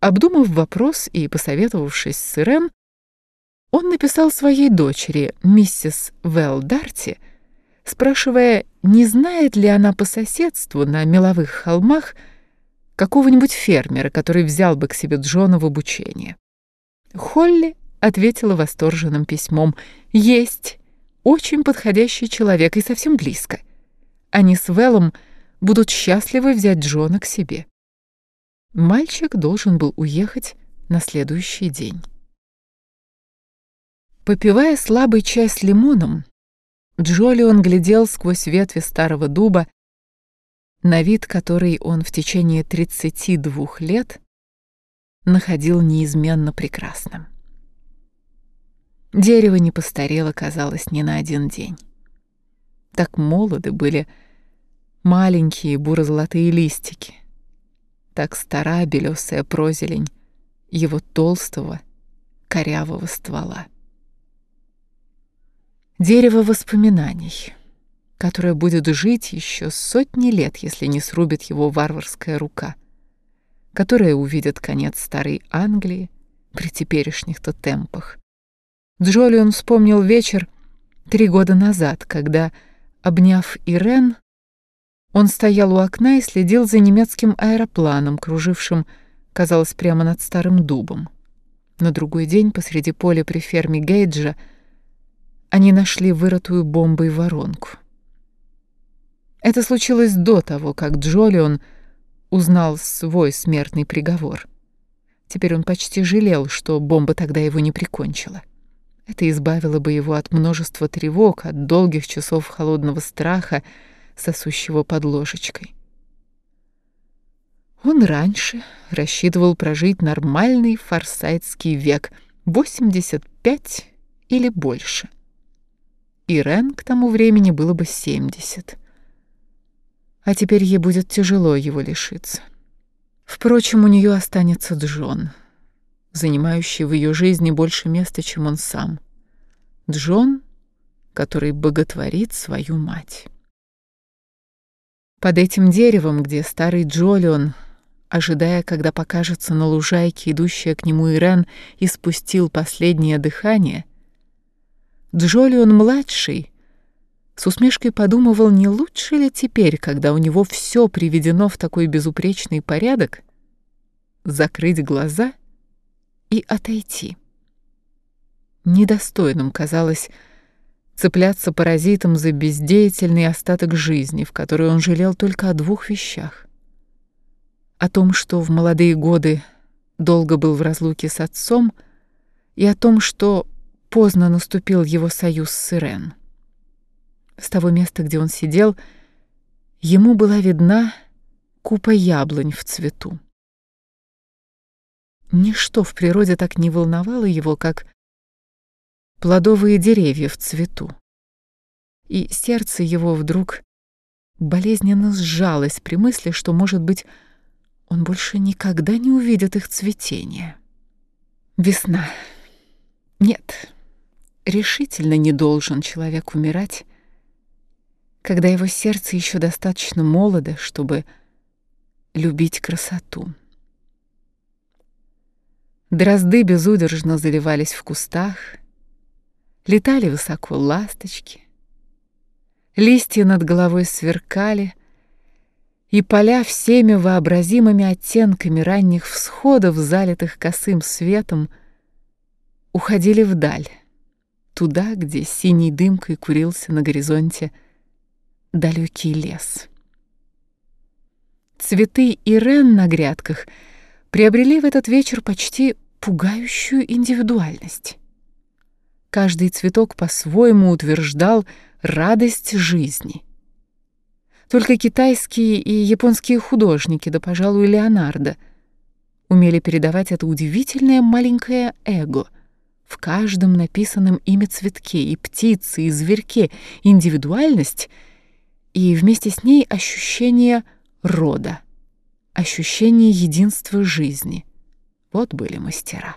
Обдумав вопрос и посоветовавшись с Ирен, он написал своей дочери, миссис Вэл Дарти, спрашивая, не знает ли она по соседству на меловых холмах какого-нибудь фермера, который взял бы к себе Джона в обучение. Холли ответила восторженным письмом «Есть, очень подходящий человек и совсем близко. Они с Вэллом будут счастливы взять Джона к себе». Мальчик должен был уехать на следующий день. Попивая слабый чай с лимоном, Джолион глядел сквозь ветви старого дуба, на вид который он в течение 32 лет находил неизменно прекрасным. Дерево не постарело, казалось, ни на один день. Так молоды были маленькие буро-золотые листики, так стара белесая прозелень его толстого корявого ствола. Дерево воспоминаний, которое будет жить еще сотни лет, если не срубит его варварская рука, которая увидит конец старой Англии при теперешних-то темпах. Джолион вспомнил вечер три года назад, когда, обняв Ирен, он стоял у окна и следил за немецким аэропланом, кружившим, казалось, прямо над старым дубом. На другой день посреди поля при ферме Гейджа они нашли вырытую бомбой воронку. Это случилось до того, как Джолион узнал свой смертный приговор. Теперь он почти жалел, что бомба тогда его не прикончила. Это избавило бы его от множества тревог, от долгих часов холодного страха, сосущего под ложечкой. Он раньше рассчитывал прожить нормальный форсайтский век, 85 или больше. Ирен к тому времени было бы 70. А теперь ей будет тяжело его лишиться. Впрочем, у нее останется Джон, занимающий в ее жизни больше места, чем он сам. Джон, который боготворит свою мать. Под этим деревом, где старый Джолион, ожидая, когда покажется на лужайке идущая к нему Ирен, испустил последнее дыхание — Джолион-младший с усмешкой подумывал, не лучше ли теперь, когда у него все приведено в такой безупречный порядок, закрыть глаза и отойти. Недостойным казалось цепляться паразитом за бездеятельный остаток жизни, в которой он жалел только о двух вещах. О том, что в молодые годы долго был в разлуке с отцом, и о том, что поздно наступил его союз с Ирен. С того места, где он сидел, ему была видна купа яблонь в цвету. Ничто в природе так не волновало его, как плодовые деревья в цвету. И сердце его вдруг болезненно сжалось при мысли, что, может быть, он больше никогда не увидит их цветения. Весна. Нет, решительно не должен человек умирать, когда его сердце еще достаточно молодо, чтобы любить красоту. Дрозды безудержно заливались в кустах, летали высоко ласточки, листья над головой сверкали, и поля всеми вообразимыми оттенками ранних всходов, залитых косым светом, уходили вдаль туда, где синей дымкой курился на горизонте далекий лес. Цветы Ирен на грядках приобрели в этот вечер почти пугающую индивидуальность. Каждый цветок по-своему утверждал радость жизни. Только китайские и японские художники, да, пожалуй, Леонардо, умели передавать это удивительное маленькое эго — в каждом написанном ими цветке и птице, и зверьке индивидуальность и вместе с ней ощущение рода, ощущение единства жизни. Вот были мастера.